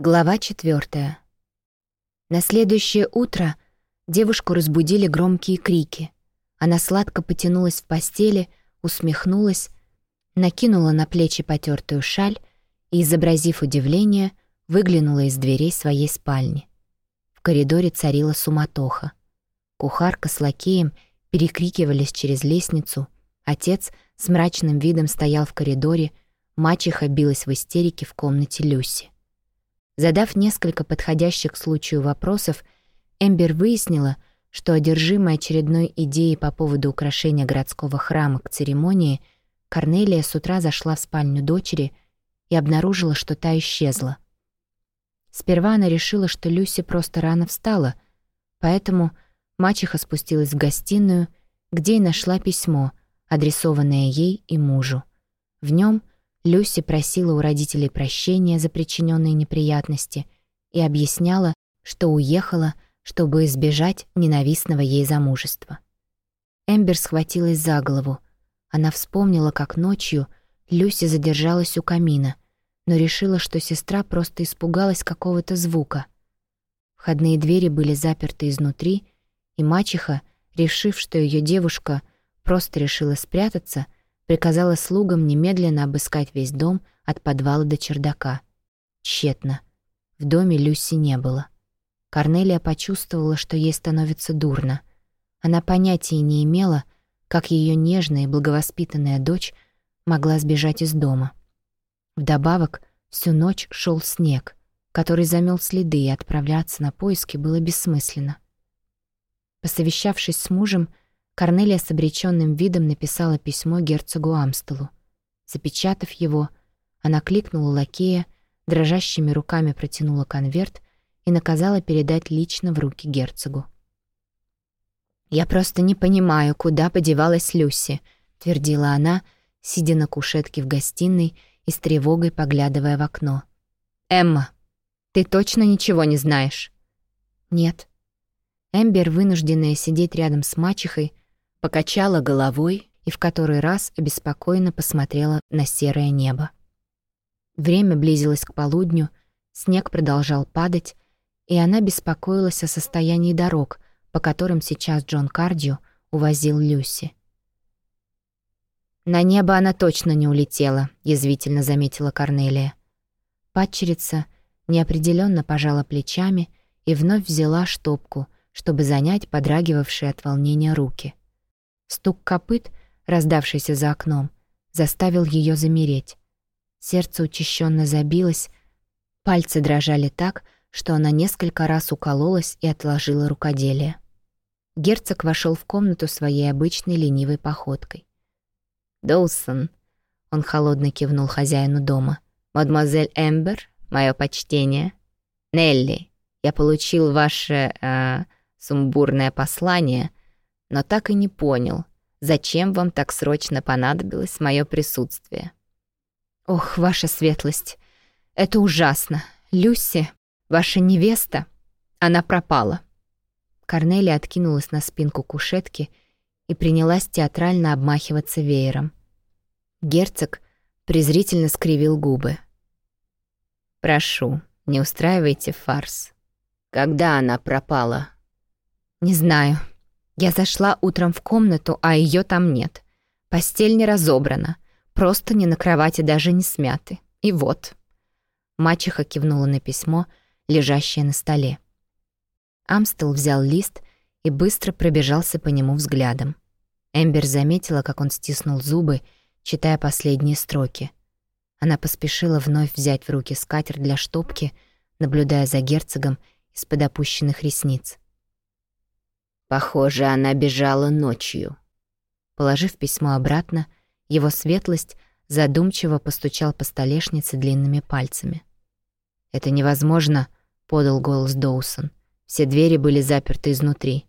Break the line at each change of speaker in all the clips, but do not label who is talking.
Глава четвертая. На следующее утро девушку разбудили громкие крики. Она сладко потянулась в постели, усмехнулась, накинула на плечи потертую шаль и, изобразив удивление, выглянула из дверей своей спальни. В коридоре царила суматоха. Кухарка с лакеем перекрикивались через лестницу, отец с мрачным видом стоял в коридоре, мачеха билась в истерике в комнате Люси. Задав несколько подходящих к случаю вопросов, Эмбер выяснила, что одержимая очередной идеей по поводу украшения городского храма к церемонии, Корнелия с утра зашла в спальню дочери и обнаружила, что та исчезла. Сперва она решила, что Люси просто рано встала, поэтому мачеха спустилась в гостиную, где и нашла письмо, адресованное ей и мужу. В нем — Люси просила у родителей прощения за причиненные неприятности и объясняла, что уехала, чтобы избежать ненавистного ей замужества. Эмбер схватилась за голову. Она вспомнила, как ночью Люси задержалась у камина, но решила, что сестра просто испугалась какого-то звука. Входные двери были заперты изнутри, и мачеха, решив, что ее девушка просто решила спрятаться, приказала слугам немедленно обыскать весь дом от подвала до чердака. Тщетно. В доме Люси не было. Корнелия почувствовала, что ей становится дурно. Она понятия не имела, как ее нежная и благовоспитанная дочь могла сбежать из дома. Вдобавок, всю ночь шел снег, который замел следы, и отправляться на поиски было бессмысленно. Посовещавшись с мужем, Корнелия с обреченным видом написала письмо герцогу Амстелу. Запечатав его, она кликнула лакея, дрожащими руками протянула конверт и наказала передать лично в руки герцогу. «Я просто не понимаю, куда подевалась Люси», — твердила она, сидя на кушетке в гостиной и с тревогой поглядывая в окно. «Эмма, ты точно ничего не знаешь?» «Нет». Эмбер, вынужденная сидеть рядом с мачехой, покачала головой и в который раз обеспокоенно посмотрела на серое небо. Время близилось к полудню, снег продолжал падать, и она беспокоилась о состоянии дорог, по которым сейчас Джон Кардио увозил Люси. «На небо она точно не улетела», — язвительно заметила Корнелия. Падчерица неопределенно пожала плечами и вновь взяла штопку, чтобы занять подрагивавшие от волнения руки. Стук копыт, раздавшийся за окном, заставил ее замереть. Сердце учащенно забилось, пальцы дрожали так, что она несколько раз укололась и отложила рукоделие. Герцог вошел в комнату своей обычной ленивой походкой. «Доусон», — он холодно кивнул хозяину дома, «мадемуазель Эмбер, мое почтение. Нелли, я получил ваше э, сумбурное послание — но так и не понял, зачем вам так срочно понадобилось мое присутствие. «Ох, ваша светлость, это ужасно. Люси, ваша невеста, она пропала». Корнелия откинулась на спинку кушетки и принялась театрально обмахиваться веером. Герцог презрительно скривил губы. «Прошу, не устраивайте фарс. Когда она пропала?» «Не знаю», я зашла утром в комнату, а ее там нет. Постель не разобрана, просто не на кровати даже не смяты. И вот. Мачеха кивнула на письмо, лежащее на столе. Амстел взял лист и быстро пробежался по нему взглядом. Эмбер заметила, как он стиснул зубы, читая последние строки. Она поспешила вновь взять в руки скатерть для штопки, наблюдая за герцогом из-под опущенных ресниц. Похоже, она бежала ночью. Положив письмо обратно, его светлость задумчиво постучал по столешнице длинными пальцами. «Это невозможно», — подал голос Доусон. «Все двери были заперты изнутри».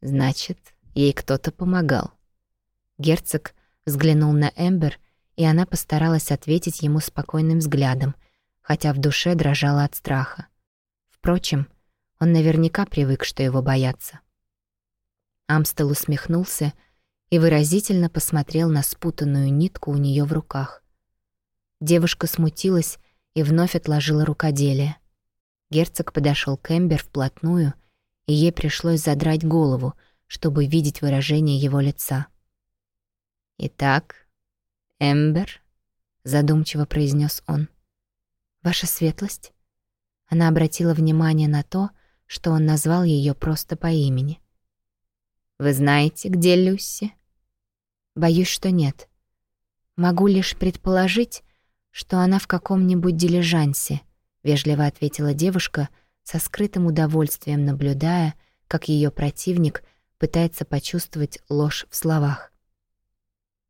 «Значит, ей кто-то помогал». Герцог взглянул на Эмбер, и она постаралась ответить ему спокойным взглядом, хотя в душе дрожала от страха. Впрочем, он наверняка привык, что его боятся. Амстел усмехнулся и выразительно посмотрел на спутанную нитку у нее в руках. Девушка смутилась и вновь отложила рукоделие. Герцог подошел к Эмбер вплотную, и ей пришлось задрать голову, чтобы видеть выражение его лица.
«Итак, Эмбер», — задумчиво произнес он.
«Ваша светлость?» Она обратила внимание на то, что он назвал ее просто по имени.
«Вы знаете, где Люси?»
«Боюсь, что нет. Могу лишь предположить, что она в каком-нибудь дилижансе», — вежливо ответила девушка, со скрытым удовольствием наблюдая, как ее противник пытается почувствовать ложь в словах.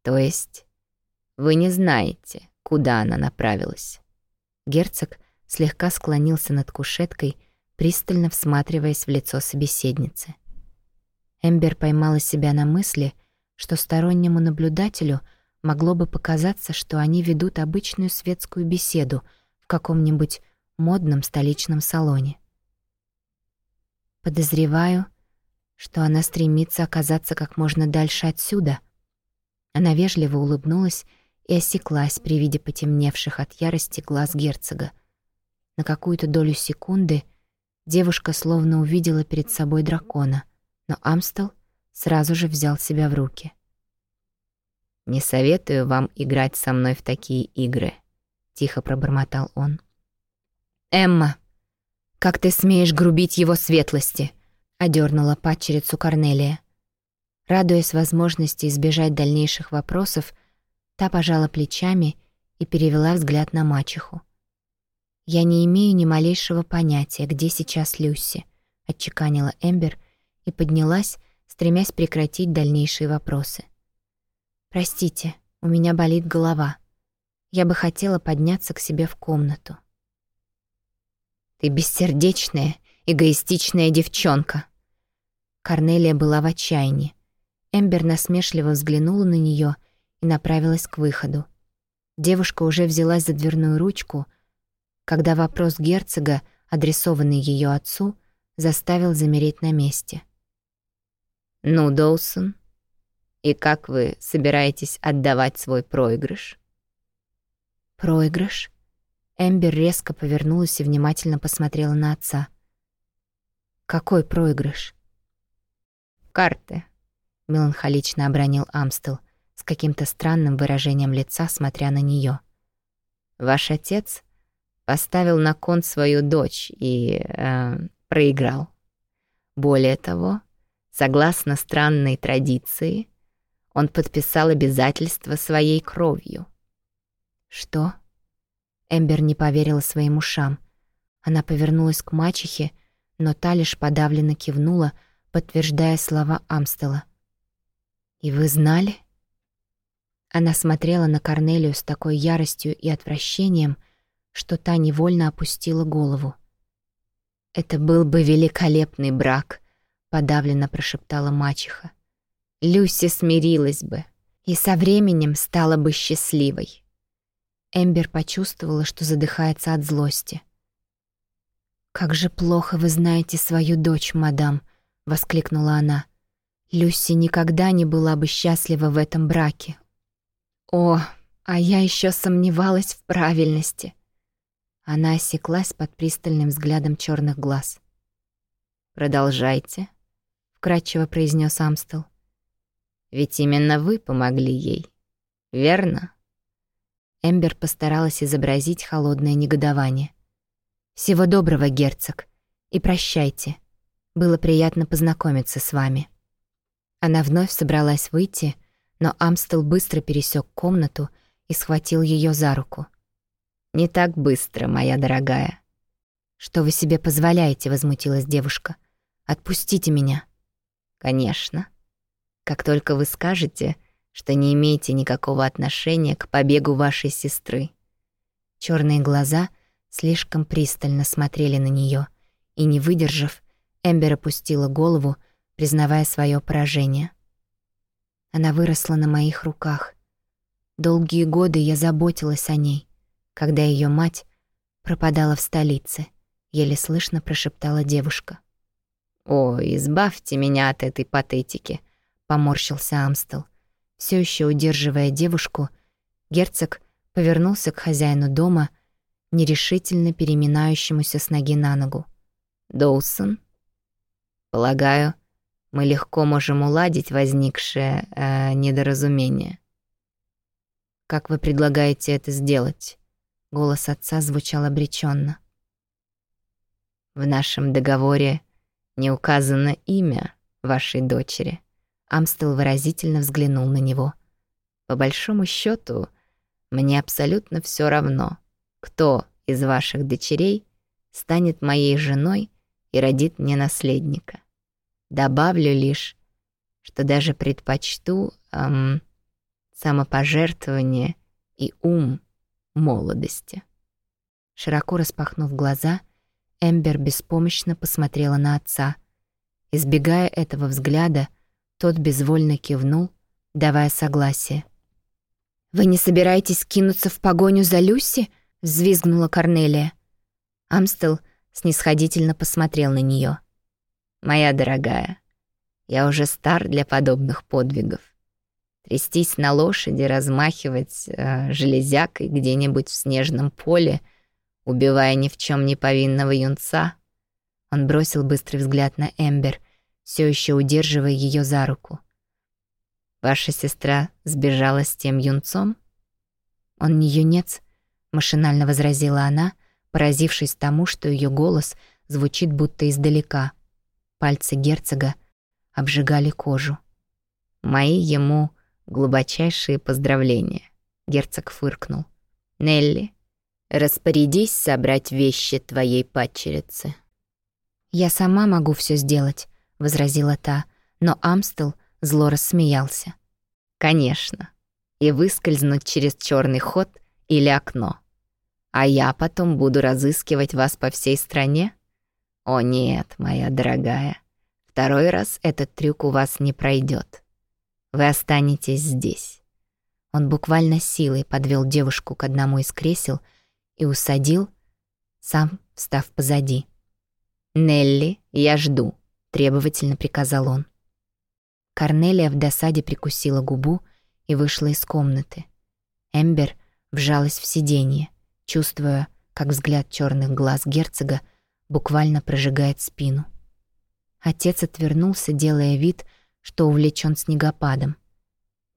«То есть вы не знаете, куда она направилась?»
Герцог слегка склонился над кушеткой, пристально всматриваясь в лицо собеседницы. Эмбер поймала себя на мысли, что стороннему наблюдателю могло бы показаться, что они ведут обычную светскую беседу в каком-нибудь модном столичном салоне. Подозреваю, что она стремится оказаться как можно дальше отсюда. Она вежливо улыбнулась и осеклась при виде потемневших от ярости глаз герцога. На какую-то долю секунды девушка словно увидела перед собой дракона, но Амстел сразу же взял себя в руки.
«Не советую вам играть со мной в такие игры», — тихо пробормотал он.
«Эмма, как ты смеешь грубить его светлости?» — одернула падчерицу Корнелия. Радуясь возможности избежать дальнейших вопросов, Та пожала плечами и перевела взгляд на мачеху. «Я не имею ни малейшего понятия, где сейчас Люси», — отчеканила Эмбер и поднялась, стремясь прекратить дальнейшие вопросы. «Простите, у меня болит голова. Я бы хотела подняться к себе в комнату».
«Ты бессердечная, эгоистичная девчонка!»
Корнелия была в отчаянии. Эмбер насмешливо взглянула на нее и направилась к выходу. Девушка уже взялась за дверную ручку, когда вопрос герцога, адресованный ее отцу, заставил замереть на месте.
«Ну, Доусон, и как вы собираетесь отдавать свой проигрыш?»
«Проигрыш?» Эмбер резко повернулась и внимательно посмотрела на отца. «Какой проигрыш?»
«Карты», — меланхолично обронил Амстел с каким-то странным выражением лица, смотря на нее. «Ваш отец поставил на кон свою дочь и э, проиграл. Более того, согласно странной традиции, он подписал обязательство своей кровью».
«Что?» Эмбер не поверила своим ушам. Она повернулась к мачехе, но та лишь подавленно кивнула, подтверждая слова Амстела. «И вы знали?» Она смотрела на Корнелию с такой яростью и отвращением, что та невольно опустила голову.
«Это был бы великолепный брак», — подавленно прошептала мачеха. «Люси смирилась бы и со временем стала бы счастливой».
Эмбер почувствовала, что задыхается от злости. «Как же плохо вы знаете свою дочь, мадам», — воскликнула она. «Люси никогда не была бы счастлива в этом браке, о, а я еще сомневалась в правильности. Она осеклась под пристальным взглядом черных глаз.
«Продолжайте», — вкратчиво произнес Амстел. «Ведь именно вы помогли ей, верно?»
Эмбер постаралась изобразить холодное негодование. «Всего доброго, герцог, и прощайте. Было приятно познакомиться с вами». Она вновь собралась выйти, но Амстел быстро пересек комнату и схватил ее за руку.
«Не так быстро, моя дорогая».
«Что вы себе позволяете?» — возмутилась девушка. «Отпустите меня».
«Конечно. Как только вы скажете, что не имеете никакого отношения к побегу вашей сестры».
Черные глаза слишком пристально смотрели на нее, и, не выдержав, Эмбер опустила голову, признавая свое поражение. Она выросла на моих руках. Долгие годы я заботилась о ней, когда ее мать пропадала в столице, еле слышно прошептала девушка.
«О, избавьте меня от этой патетики», — поморщился Амстел. Все еще удерживая девушку, герцог повернулся к хозяину дома,
нерешительно переминающемуся с ноги на ногу.
«Доусон? Полагаю, мы легко можем уладить возникшее э, недоразумение».
«Как вы предлагаете это сделать?» Голос отца звучал обреченно.
«В нашем договоре не указано имя вашей дочери».
Амстел выразительно взглянул на него.
«По большому счету, мне абсолютно все равно, кто из ваших дочерей станет моей женой и родит мне наследника. Добавлю лишь, что даже предпочту эм, самопожертвование и ум молодости.
Широко распахнув глаза, Эмбер беспомощно посмотрела на отца. Избегая этого взгляда, тот безвольно кивнул, давая согласие. «Вы не собираетесь кинуться в погоню за Люси?» — взвизгнула Корнелия. Амстел снисходительно посмотрел на нее.
«Моя дорогая, я уже стар для подобных подвигов. Трястись на лошади, размахивать э, железякой где-нибудь в снежном поле, убивая ни в чем не повинного юнца».
Он бросил быстрый взгляд на Эмбер, все еще удерживая ее за руку.
«Ваша сестра сбежала с тем юнцом?»
«Он не юнец», — машинально возразила она, поразившись тому, что ее голос звучит будто издалека. Пальцы герцога обжигали кожу.
«Мои ему глубочайшие поздравления», — герцог фыркнул. «Нелли, распорядись собрать вещи твоей падчерицы».
«Я сама могу все сделать», — возразила та, но Амстел зло рассмеялся.
«Конечно. И выскользнуть через черный ход или окно. А я потом буду разыскивать вас по всей стране? О нет, моя дорогая, второй раз этот трюк у вас не пройдет. Вы останетесь здесь».
Он буквально силой подвел девушку к одному из кресел и усадил, сам встав позади.
«Нелли, я жду», — требовательно приказал он.
Корнелия в досаде прикусила губу и вышла из комнаты. Эмбер вжалась в сиденье, чувствуя, как взгляд черных глаз герцога буквально прожигает спину. Отец отвернулся, делая вид, что увлечен снегопадом.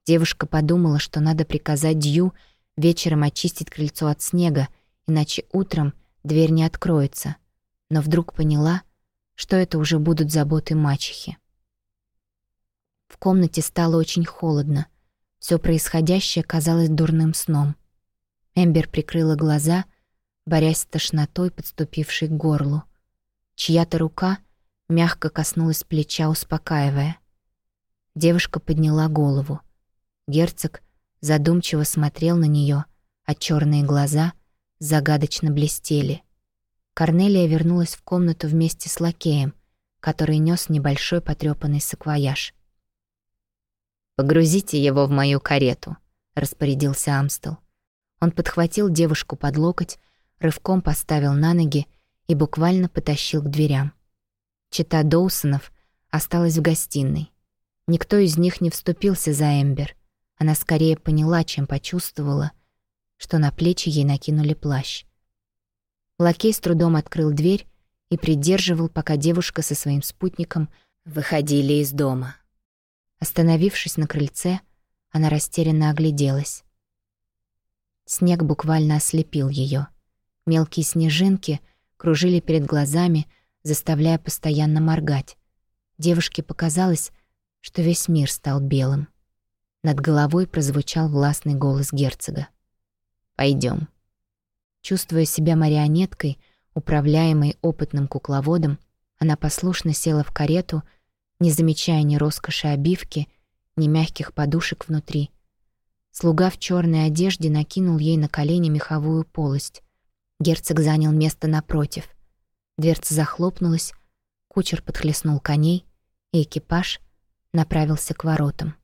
Девушка подумала, что надо приказать Дью вечером очистить крыльцо от снега, иначе утром дверь не откроется, но вдруг поняла, что это уже будут заботы мачехи. В комнате стало очень холодно. Все происходящее казалось дурным сном. Эмбер прикрыла глаза, борясь с тошнотой, подступившей к горлу. Чья-то рука мягко коснулась плеча, успокаивая. Девушка подняла голову. Герцог задумчиво смотрел на нее, а черные глаза загадочно блестели. Корнелия вернулась в комнату вместе с лакеем, который нес небольшой потрепанный саквояж.
«Погрузите его в мою карету», — распорядился Амстел.
Он подхватил девушку под локоть, рывком поставил на ноги и буквально потащил к дверям. Чита Доусонов осталась в гостиной. Никто из них не вступился за Эмбер. Она скорее поняла, чем почувствовала, что на плечи ей накинули плащ. Лакей с трудом открыл дверь и придерживал, пока девушка со своим спутником выходили из дома. Остановившись на крыльце, она растерянно огляделась. Снег буквально ослепил ее. Мелкие снежинки кружили перед глазами, заставляя постоянно моргать. Девушке показалось, что весь мир стал белым. Над головой прозвучал властный голос герцога. Пойдем. Чувствуя себя марионеткой, управляемой опытным кукловодом, она послушно села в карету — не замечая ни роскоши обивки, ни мягких подушек внутри. Слуга в черной одежде накинул ей на колени меховую полость. Герцог занял место напротив. Дверца захлопнулась, кучер подхлестнул коней, и экипаж направился к воротам.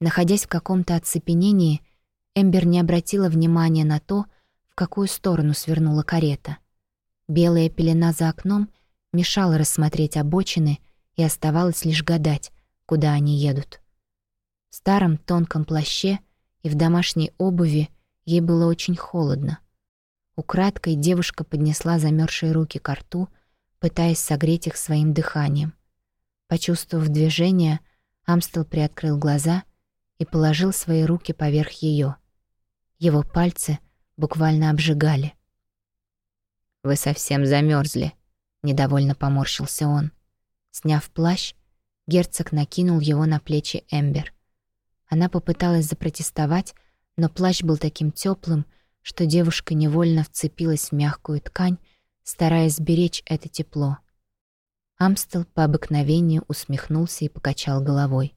Находясь в каком-то оцепенении, Эмбер не обратила внимания на то, в какую сторону свернула карета. Белая пелена за окном мешала рассмотреть обочины — и оставалось лишь гадать, куда они едут. В старом тонком плаще и в домашней обуви ей было очень холодно. Украдкой девушка поднесла замерзшие руки к рту, пытаясь согреть их своим дыханием. Почувствовав движение, Амстел приоткрыл глаза и положил свои руки поверх ее. Его пальцы буквально обжигали.
«Вы совсем замерзли, недовольно поморщился он.
Сняв плащ, герцог накинул его на плечи Эмбер. Она попыталась запротестовать, но плащ был таким теплым, что девушка невольно вцепилась в мягкую ткань, стараясь сберечь это тепло. Амстел по обыкновению усмехнулся и покачал головой.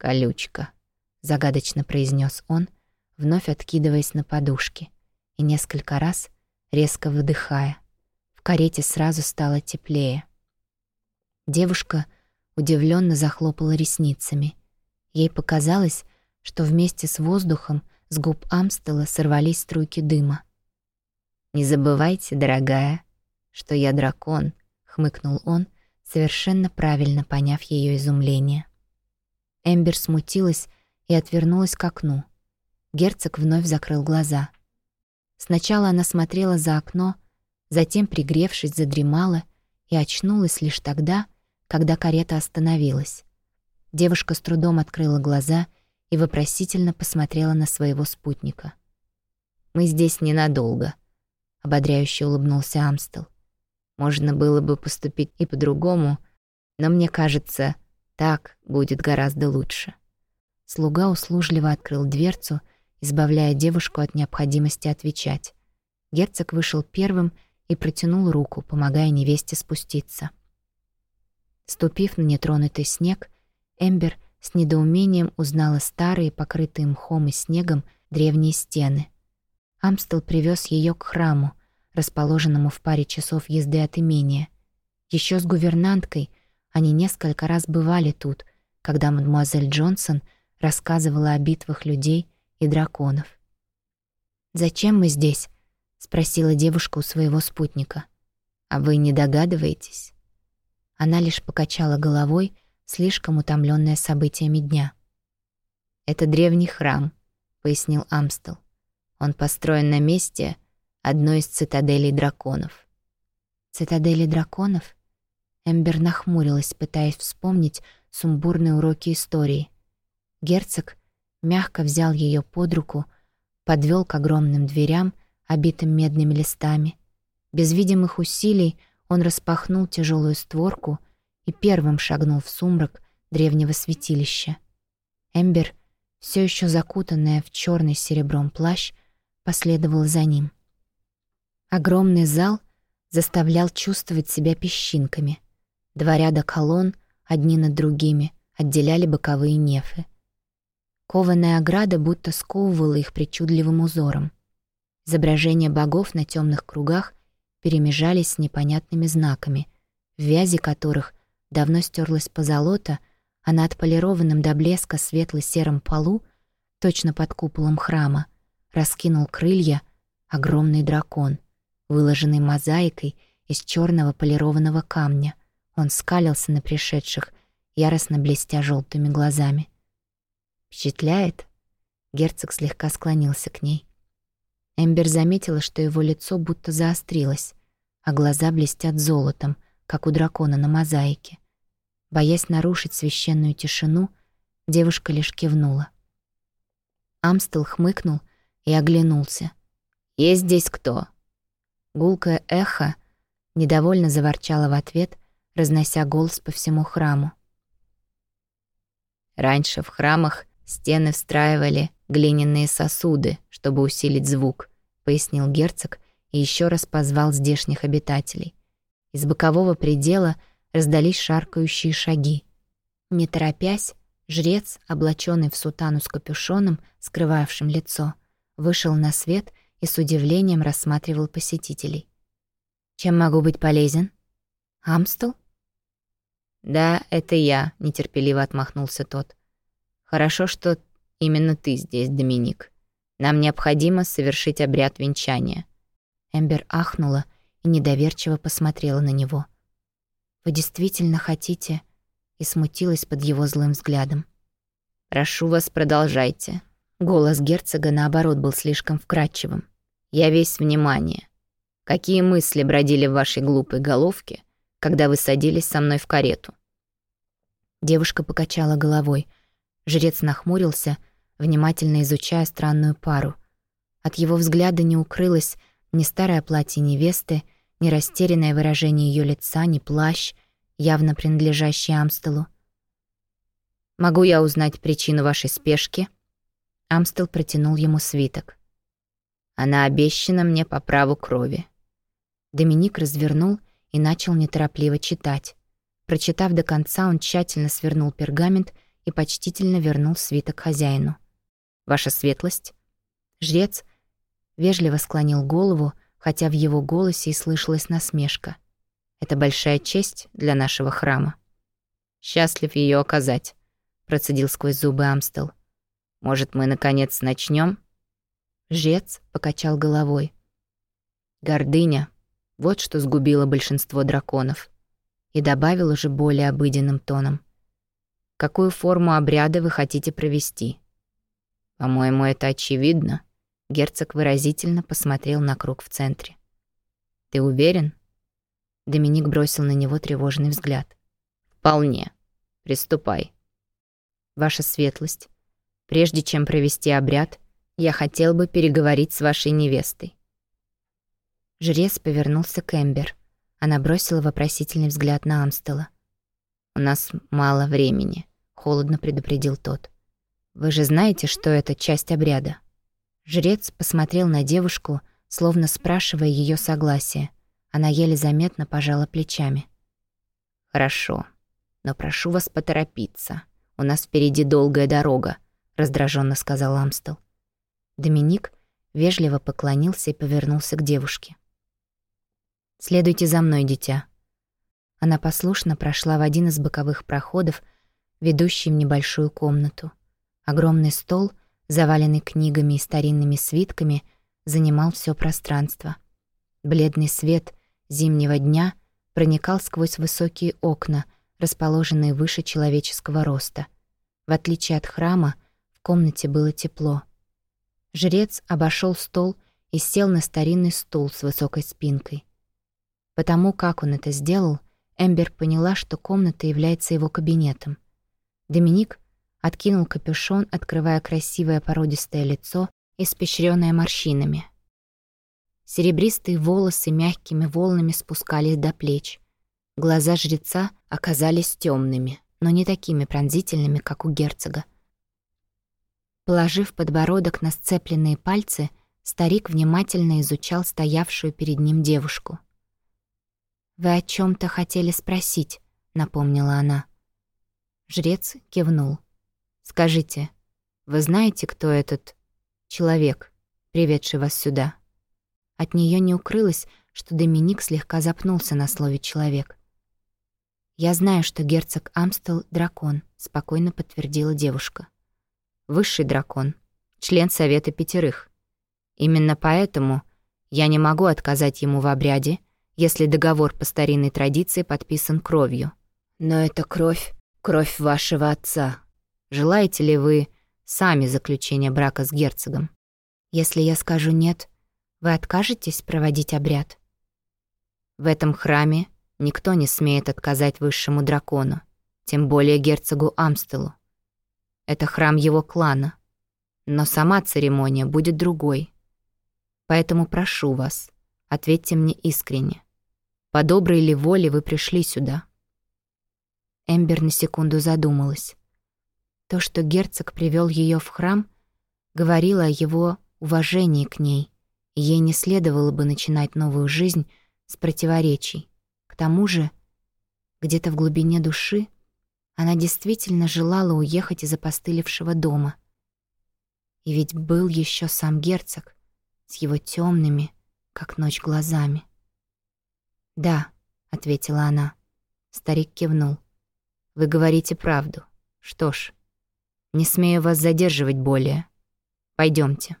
«Колючка», — загадочно произнес он, вновь откидываясь на подушки, и несколько раз резко выдыхая. В карете сразу стало теплее.
Девушка удивленно захлопала ресницами. Ей показалось, что вместе с воздухом с губ Амстела сорвались струйки дыма.
«Не забывайте, дорогая, что я дракон», — хмыкнул он, совершенно правильно поняв ее изумление.
Эмбер смутилась и отвернулась к окну. Герцог вновь закрыл глаза. Сначала она смотрела за окно, затем, пригревшись, задремала и очнулась лишь тогда, когда карета остановилась. Девушка с трудом открыла глаза и вопросительно посмотрела на своего спутника.
«Мы здесь ненадолго», — ободряюще улыбнулся Амстел. «Можно было бы поступить и по-другому, но мне кажется, так будет гораздо лучше».
Слуга услужливо открыл дверцу, избавляя девушку от необходимости отвечать. Герцог вышел первым и протянул руку, помогая невесте спуститься. Ступив на нетронутый снег, Эмбер с недоумением узнала старые, покрытые мхом и снегом, древние стены. Амстел привез ее к храму, расположенному в паре часов езды от имения. Еще с гувернанткой они несколько раз бывали тут, когда мадемуазель Джонсон рассказывала о битвах людей и драконов. «Зачем мы здесь?» — спросила девушка у своего спутника.
«А вы не догадываетесь?»
Она лишь покачала головой, слишком утомленная событиями дня.
«Это древний храм», — пояснил Амстел. «Он построен на месте одной из цитаделей драконов».
«Цитадели драконов?» Эмбер нахмурилась, пытаясь вспомнить сумбурные уроки истории. Герцог мягко взял ее под руку, подвел к огромным дверям, обитым медными листами. Без видимых усилий он распахнул тяжелую створку и первым шагнул в сумрак древнего святилища. Эмбер, все еще закутанная в черный серебром плащ, последовала за ним. Огромный зал заставлял чувствовать себя песчинками. Два ряда колонн, одни над другими, отделяли боковые нефы. Кованая ограда будто сковывала их причудливым узором. Изображения богов на темных кругах перемежались с непонятными знаками, в вязи которых давно стерлась позолота, а на отполированном до блеска светло-сером полу, точно под куполом храма, раскинул крылья огромный дракон, выложенный мозаикой из черного полированного камня. Он скалился на пришедших, яростно блестя желтыми глазами. «Впечатляет?» Герцог слегка склонился к ней. Эмбер заметила, что его лицо будто заострилось, а глаза блестят золотом, как у дракона на мозаике. Боясь нарушить священную тишину, девушка лишь кивнула. Амстел хмыкнул и оглянулся.
«Есть здесь кто?»
Гулкое эхо недовольно заворчало в ответ, разнося голос по всему храму.
Раньше в храмах стены встраивали глиняные сосуды, чтобы усилить звук. — пояснил герцог и еще раз позвал здешних обитателей. Из бокового предела раздались шаркающие шаги.
Не торопясь, жрец, облаченный в сутану с капюшоном, скрывавшим лицо, вышел на свет и с удивлением рассматривал посетителей. «Чем могу быть полезен? Амстел?»
«Да, это я», — нетерпеливо отмахнулся тот. «Хорошо, что именно ты здесь, Доминик. Нам необходимо совершить обряд венчания».
Эмбер ахнула и недоверчиво посмотрела на него. «Вы действительно хотите?» и смутилась под его злым взглядом.
«Прошу вас, продолжайте».
Голос герцога, наоборот, был слишком вкрадчивым.
Я весь внимание. Какие мысли бродили в вашей глупой головке, когда вы садились со мной в карету?»
Девушка покачала головой. Жрец нахмурился, внимательно изучая странную пару. От его взгляда не укрылось ни старое платье невесты, ни растерянное выражение ее лица, ни плащ, явно принадлежащий Амстелу.
«Могу я узнать причину вашей спешки?»
Амстел протянул ему свиток.
«Она обещана мне по праву крови».
Доминик развернул и начал неторопливо читать. Прочитав до конца, он тщательно свернул пергамент и почтительно вернул свиток хозяину.
«Ваша светлость?»
Жрец вежливо склонил голову, хотя в его голосе и слышалась насмешка. «Это большая честь для нашего храма.
Счастлив ее оказать процедил сквозь зубы Амстел. «Может, мы, наконец, начнем?
Жец покачал головой.
«Гордыня — вот что сгубило большинство драконов». И добавил уже более обыденным тоном. «Какую форму обряда вы хотите провести?» «По-моему, это очевидно». Герцог выразительно посмотрел на круг в центре. «Ты уверен?» Доминик бросил на него тревожный взгляд. «Вполне. Приступай». «Ваша светлость, прежде чем провести обряд, я хотел бы переговорить с вашей невестой».
Жрец повернулся к Эмбер. Она бросила вопросительный взгляд на Амстела.
«У нас мало времени», — холодно предупредил тот.
«Вы же знаете, что это часть обряда?» Жрец посмотрел на девушку, словно спрашивая ее согласия. Она еле заметно пожала плечами.
«Хорошо, но прошу вас поторопиться. У нас впереди долгая дорога», — раздраженно сказал Амстел.
Доминик вежливо поклонился и повернулся к девушке. «Следуйте за мной, дитя». Она послушно прошла в один из боковых проходов, ведущий в небольшую комнату. Огромный стол, заваленный книгами и старинными свитками, занимал все пространство. Бледный свет зимнего дня проникал сквозь высокие окна — расположенные выше человеческого роста. В отличие от храма, в комнате было тепло. Жрец обошел стол и сел на старинный стул с высокой спинкой. Потому как он это сделал, Эмбер поняла, что комната является его кабинетом. Доминик откинул капюшон, открывая красивое породистое лицо, испещрённое морщинами. Серебристые волосы мягкими волнами спускались до плеч. Глаза жреца оказались темными, но не такими пронзительными, как у герцога. Положив подбородок на сцепленные пальцы, старик внимательно изучал стоявшую перед ним девушку. «Вы о чем то хотели спросить?» — напомнила она. Жрец кивнул. «Скажите, вы знаете, кто этот человек, приведший вас сюда?» От нее не укрылось, что Доминик слегка запнулся на слове «человек». «Я знаю, что герцог Амстел — дракон», — спокойно подтвердила девушка.
«Высший дракон, член Совета Пятерых. Именно поэтому я не могу отказать ему в обряде, если договор по старинной традиции подписан кровью. Но это кровь, кровь вашего отца. Желаете ли вы сами заключения брака с герцогом?
Если я скажу «нет», вы откажетесь проводить обряд?
В этом храме Никто не смеет отказать высшему дракону, тем более герцогу Амстелу. Это храм его клана. Но сама церемония будет другой. Поэтому прошу вас, ответьте мне искренне. По доброй ли воле вы пришли сюда?»
Эмбер на секунду задумалась. То, что герцог привел ее в храм, говорило о его уважении к ней, и ей не следовало бы начинать новую жизнь с противоречий тому же, где-то в глубине души она действительно желала уехать из опостылевшего дома. И ведь был еще сам герцог с его темными, как ночь, глазами. «Да», — ответила она. Старик кивнул. «Вы говорите правду. Что ж, не смею вас задерживать более. Пойдемте.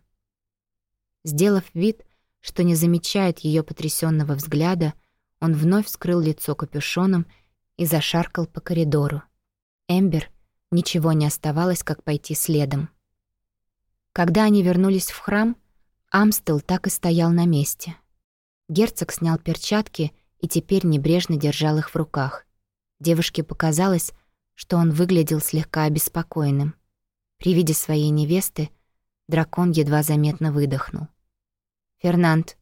Сделав вид, что не замечает ее потрясенного взгляда, он вновь скрыл лицо капюшоном и зашаркал по коридору. Эмбер ничего не оставалось, как пойти следом. Когда они вернулись в храм, Амстел так и стоял на месте. Герцог снял перчатки и теперь небрежно держал их в руках. Девушке показалось, что он выглядел слегка обеспокоенным. При виде своей невесты дракон едва заметно выдохнул. «Фернанд,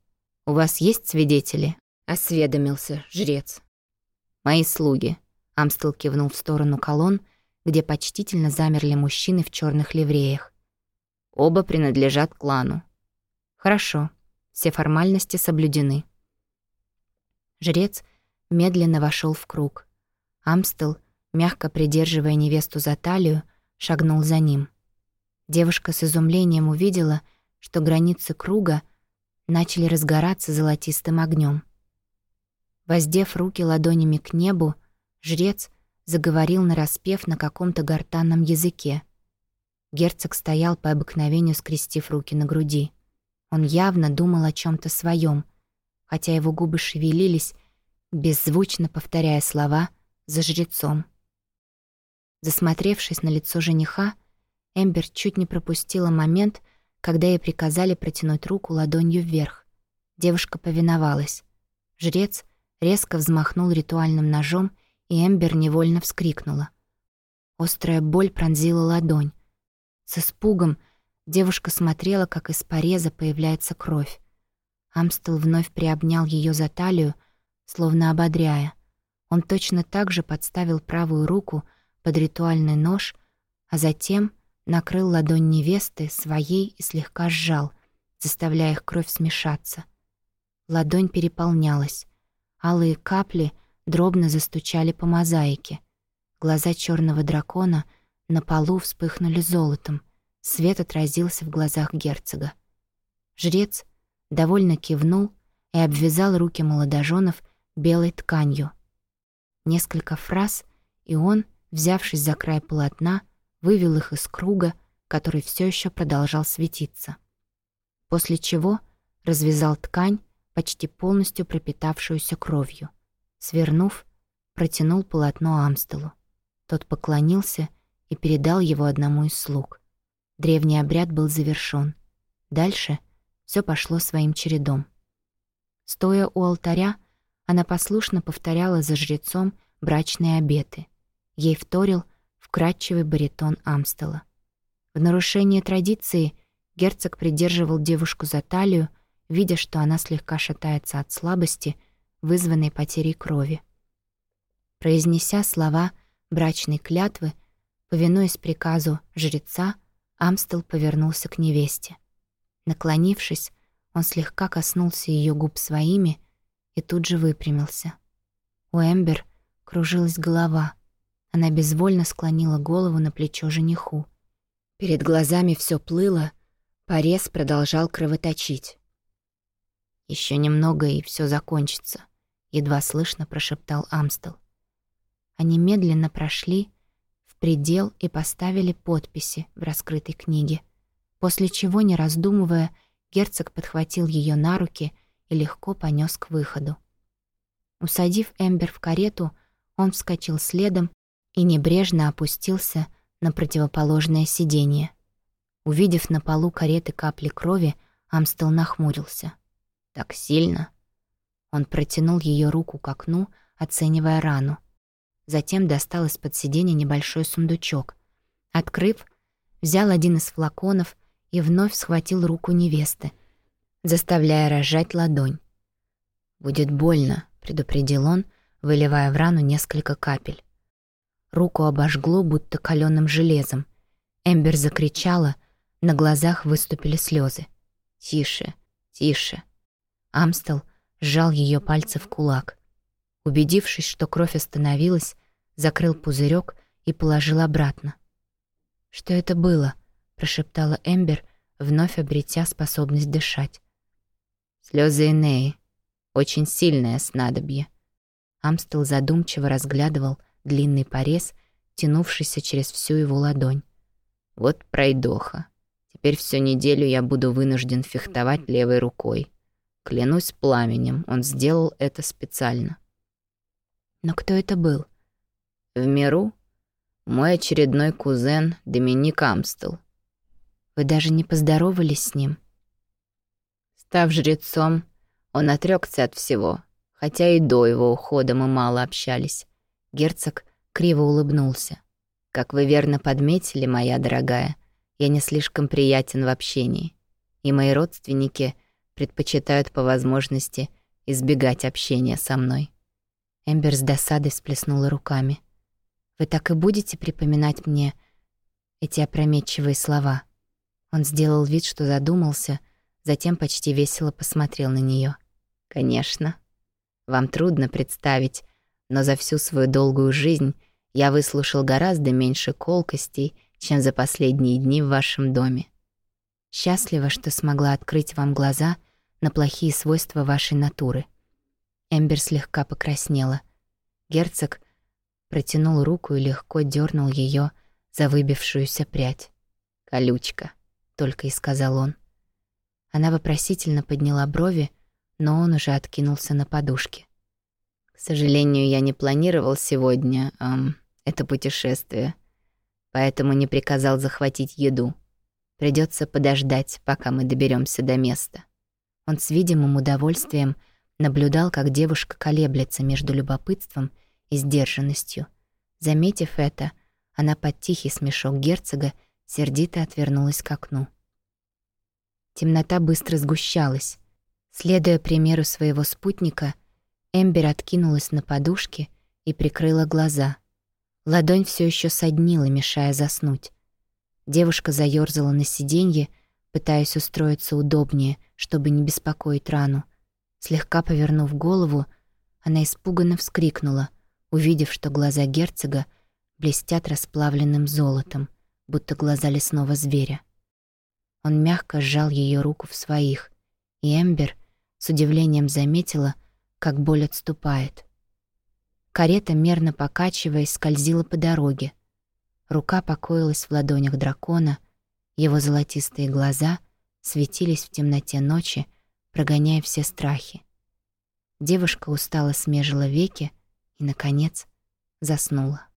у вас есть свидетели?» — осведомился жрец. «Мои слуги», — Амстел кивнул в сторону колонн, где почтительно замерли мужчины в черных ливреях. «Оба принадлежат клану». «Хорошо, все формальности соблюдены». Жрец медленно вошел в круг. Амстел, мягко придерживая невесту за талию, шагнул за ним. Девушка с изумлением увидела, что границы круга начали разгораться золотистым огнем. Воздев руки ладонями к небу, жрец заговорил нараспев на каком-то гортанном языке. Герцог стоял по обыкновению, скрестив руки на груди. Он явно думал о чем то своем, хотя его губы шевелились, беззвучно повторяя слова за жрецом. Засмотревшись на лицо жениха, Эмбер чуть не пропустила момент, когда ей приказали протянуть руку ладонью вверх. Девушка повиновалась. Жрец резко взмахнул ритуальным ножом, и Эмбер невольно вскрикнула. Острая боль пронзила ладонь. С испугом девушка смотрела, как из пореза появляется кровь. Амстел вновь приобнял ее за талию, словно ободряя. Он точно так же подставил правую руку под ритуальный нож, а затем накрыл ладонь невесты своей и слегка сжал, заставляя их кровь смешаться. Ладонь переполнялась. Алые капли дробно застучали по мозаике. Глаза черного дракона на полу вспыхнули золотом. Свет отразился в глазах герцога. Жрец довольно кивнул и обвязал руки молодоженов белой тканью. Несколько фраз, и он, взявшись за край полотна, вывел их из круга, который все еще продолжал светиться. После чего развязал ткань почти полностью пропитавшуюся кровью. Свернув, протянул полотно Амстелу. Тот поклонился и передал его одному из слуг. Древний обряд был завершён. Дальше все пошло своим чередом. Стоя у алтаря, она послушно повторяла за жрецом брачные обеты. Ей вторил вкрадчивый баритон Амстела. В нарушение традиции герцог придерживал девушку за талию видя, что она слегка шатается от слабости, вызванной потерей крови. Произнеся слова брачной клятвы, повинуясь приказу жреца, Амстел повернулся к невесте. Наклонившись, он слегка коснулся ее губ своими и тут же выпрямился. У Эмбер кружилась голова. Она безвольно склонила голову на плечо жениху. Перед глазами все плыло, порез продолжал кровоточить. Еще немного, и все закончится», — едва слышно прошептал Амстел. Они медленно прошли в предел и поставили подписи в раскрытой книге, после чего, не раздумывая, герцог подхватил ее на руки и легко понес к выходу. Усадив Эмбер в карету, он вскочил следом и небрежно опустился на противоположное сиденье. Увидев на полу кареты капли крови, Амстел нахмурился. Так сильно. Он протянул ее руку к окну, оценивая рану. Затем достал из-под сиденья небольшой сундучок. Открыв, взял один из флаконов и вновь схватил руку невесты, заставляя разжать ладонь. «Будет больно», — предупредил он, выливая в рану несколько капель. Руку обожгло, будто каленым железом. Эмбер закричала, на глазах выступили слезы. «Тише, тише», Амстел сжал ее пальцы в кулак. Убедившись, что кровь остановилась, закрыл пузырек и положил обратно. «Что это было?» — прошептала Эмбер, вновь обретя способность дышать. Слезы Энеи. Очень сильное снадобье». Амстел задумчиво разглядывал длинный порез, тянувшийся через всю его ладонь. «Вот пройдоха. Теперь всю неделю я буду вынужден фехтовать левой рукой. Клянусь пламенем, он сделал это специально. Но кто это был? В миру мой очередной кузен Доминик Амстел. Вы даже не поздоровались с ним?
Став жрецом, он отрекся от всего, хотя и до его ухода мы мало общались. Герцог криво улыбнулся. «Как вы верно подметили, моя дорогая, я не слишком приятен в общении, и мои родственники предпочитают по возможности избегать общения со мной».
Эмбер с досадой всплеснула руками. «Вы так и будете припоминать мне эти опрометчивые слова?» Он сделал вид, что задумался, затем почти весело посмотрел на нее.
«Конечно. Вам трудно представить, но за всю свою долгую жизнь я выслушал гораздо меньше колкостей, чем за последние дни в вашем доме.
Счастлива, что смогла открыть вам глаза на плохие свойства вашей натуры. Эмбер слегка покраснела. Герцог протянул руку и легко дернул ее за выбившуюся прядь.
«Колючка», — только и сказал он.
Она вопросительно подняла брови, но он уже откинулся на подушке.
К сожалению, я не планировал сегодня эм, это путешествие, поэтому не приказал захватить еду. Придется подождать, пока мы доберемся до места.
Он с видимым удовольствием наблюдал, как девушка колеблется между любопытством и сдержанностью. Заметив это, она под тихий смешок герцога сердито отвернулась к окну. Темнота быстро сгущалась. Следуя примеру своего спутника, Эмбер откинулась на подушке и прикрыла глаза. Ладонь все еще соднила, мешая заснуть. Девушка заёрзала на сиденье, пытаясь устроиться удобнее, чтобы не беспокоить рану. Слегка повернув голову, она испуганно вскрикнула, увидев, что глаза герцога блестят расплавленным золотом, будто глаза лесного зверя. Он мягко сжал ее руку в своих, и Эмбер с удивлением заметила, как боль отступает. Карета, мерно покачиваясь, скользила по дороге. Рука покоилась в ладонях дракона, его золотистые глаза светились в темноте ночи, прогоняя все страхи. Девушка устало смежила веки и, наконец, заснула.